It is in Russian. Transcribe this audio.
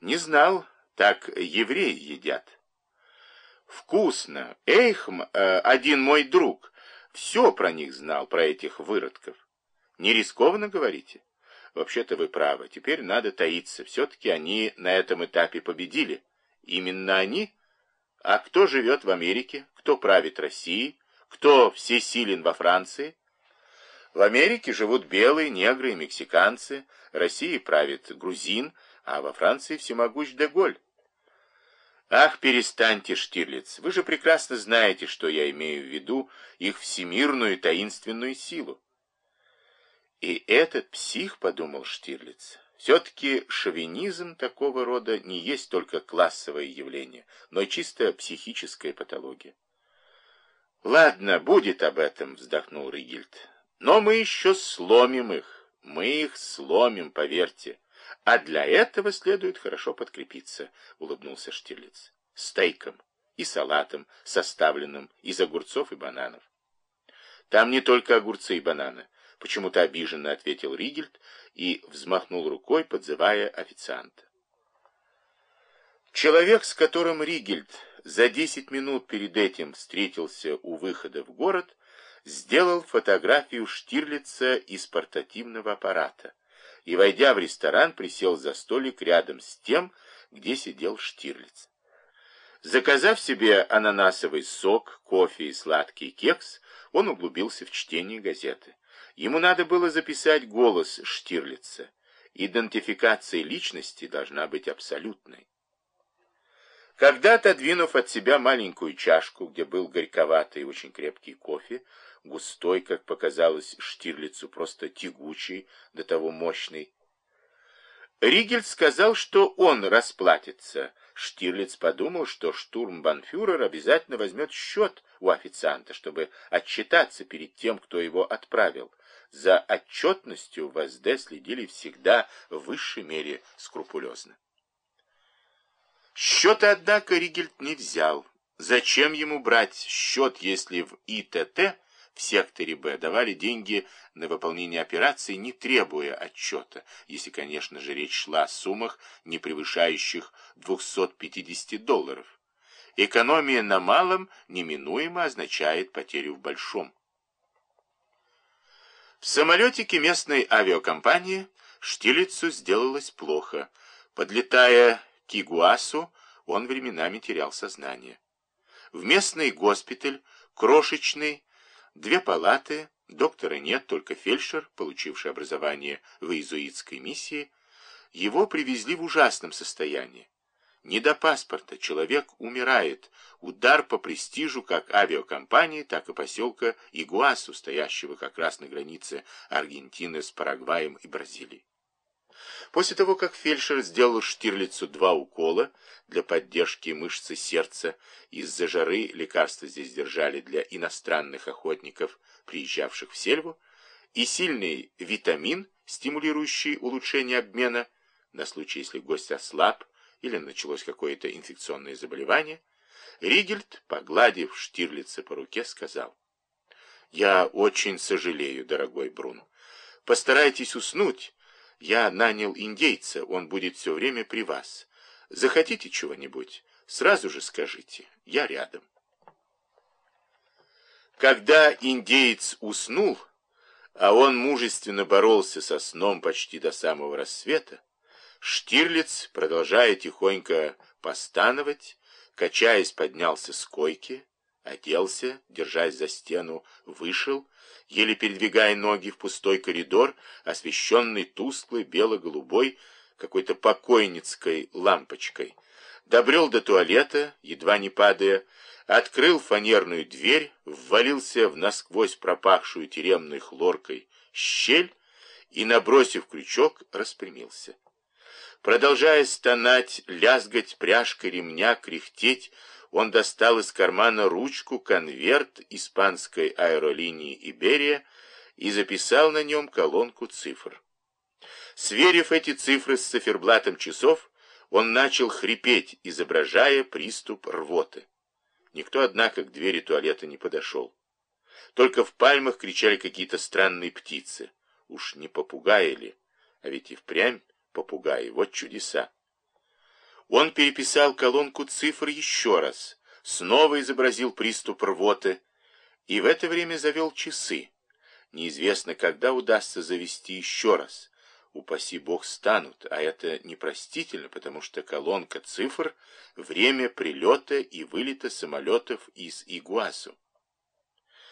Не знал, так евреи едят. Вкусно. Эйхм, э, один мой друг, все про них знал, про этих выродков. Не рискованно, говорите? Вообще-то вы правы. Теперь надо таиться. Все-таки они на этом этапе победили. Именно они? А кто живет в Америке? Кто правит Россией? Кто всесилен во Франции? В Америке живут белые, негры и мексиканцы. Россией правит грузин, а во Франции всемогущ Деголь. Ах, перестаньте, Штирлиц, вы же прекрасно знаете, что я имею в виду их всемирную таинственную силу. И этот псих, подумал Штирлиц, все-таки шовинизм такого рода не есть только классовое явление, но чисто психическая патология. Ладно, будет об этом, вздохнул Ригельд. Но мы еще сломим их, мы их сломим, поверьте. А для этого следует хорошо подкрепиться, улыбнулся Штирлиц. Стейком и салатом, составленным из огурцов и бананов. Там не только огурцы и бананы, почему-то обиженно ответил Ригельд и взмахнул рукой, подзывая официанта. Человек, с которым Ригельд за десять минут перед этим встретился у выхода в город, сделал фотографию Штирлица из портативного аппарата и, войдя в ресторан, присел за столик рядом с тем, где сидел Штирлиц. Заказав себе ананасовый сок, кофе и сладкий кекс, он углубился в чтение газеты. Ему надо было записать голос Штирлица. Идентификация личности должна быть абсолютной. Когда, отодвинув от себя маленькую чашку, где был горьковатый и очень крепкий кофе, густой, как показалось Штирлицу, просто тягучий, до того мощный. Ригельд сказал, что он расплатится. Штирлиц подумал, что штурмбанфюрер обязательно возьмет счет у официанта, чтобы отчитаться перед тем, кто его отправил. За отчетностью в СД следили всегда в высшей мере скрупулезно. Счета, однако, Ригельд не взял. Зачем ему брать счет, если в ИТТ в секторе Б давали деньги на выполнение операций, не требуя отчета, если, конечно же, речь шла о суммах, не превышающих 250 долларов. Экономия на малом неминуемо означает потерю в большом. В самолетике местной авиакомпании Штилицу сделалось плохо. Подлетая к Игуасу, он временами терял сознание. В местный госпиталь, крошечный, Две палаты, доктора нет, только фельдшер, получивший образование в иезуитской миссии. Его привезли в ужасном состоянии. Не до паспорта, человек умирает. Удар по престижу как авиакомпании, так и поселка Игуасу, стоящего как раз на границе Аргентины с Парагваем и Бразилией. После того, как фельдшер сделал Штирлицу два укола для поддержки мышцы сердца, из-за жары лекарства здесь держали для иностранных охотников, приезжавших в сельву, и сильный витамин, стимулирующий улучшение обмена, на случай, если гость ослаб или началось какое-то инфекционное заболевание, Ригельд, погладив Штирлица по руке, сказал, «Я очень сожалею, дорогой Брун. Постарайтесь уснуть, я нанял индейца, он будет все время при вас. Захотите чего-нибудь, сразу же скажите, я рядом. Когда индеец уснул, а он мужественно боролся со сном почти до самого рассвета, Штирлиц, продолжая тихонько постановать, качаясь, поднялся с койки, оделся, держась за стену, вышел, еле передвигая ноги в пустой коридор, освещенный тусклой бело-голубой какой-то покойницкой лампочкой. Добрел до туалета, едва не падая, открыл фанерную дверь, ввалился в насквозь пропахшую тюремной хлоркой щель и, набросив крючок, распрямился. Продолжая стонать, лязгать пряжкой ремня, кряхтеть, он достал из кармана ручку, конверт испанской аэролинии «Иберия» и записал на нем колонку цифр. Сверив эти цифры с циферблатом часов, он начал хрипеть, изображая приступ рвоты. Никто, однако, к двери туалета не подошел. Только в пальмах кричали какие-то странные птицы. Уж не попугаи ли? А ведь и впрямь попугаи. Вот чудеса. Он переписал колонку цифр еще раз, снова изобразил приступ рвоты и в это время завел часы. Неизвестно, когда удастся завести еще раз. Упаси бог станут, а это непростительно, потому что колонка цифр — время прилета и вылета самолетов из Игуасу.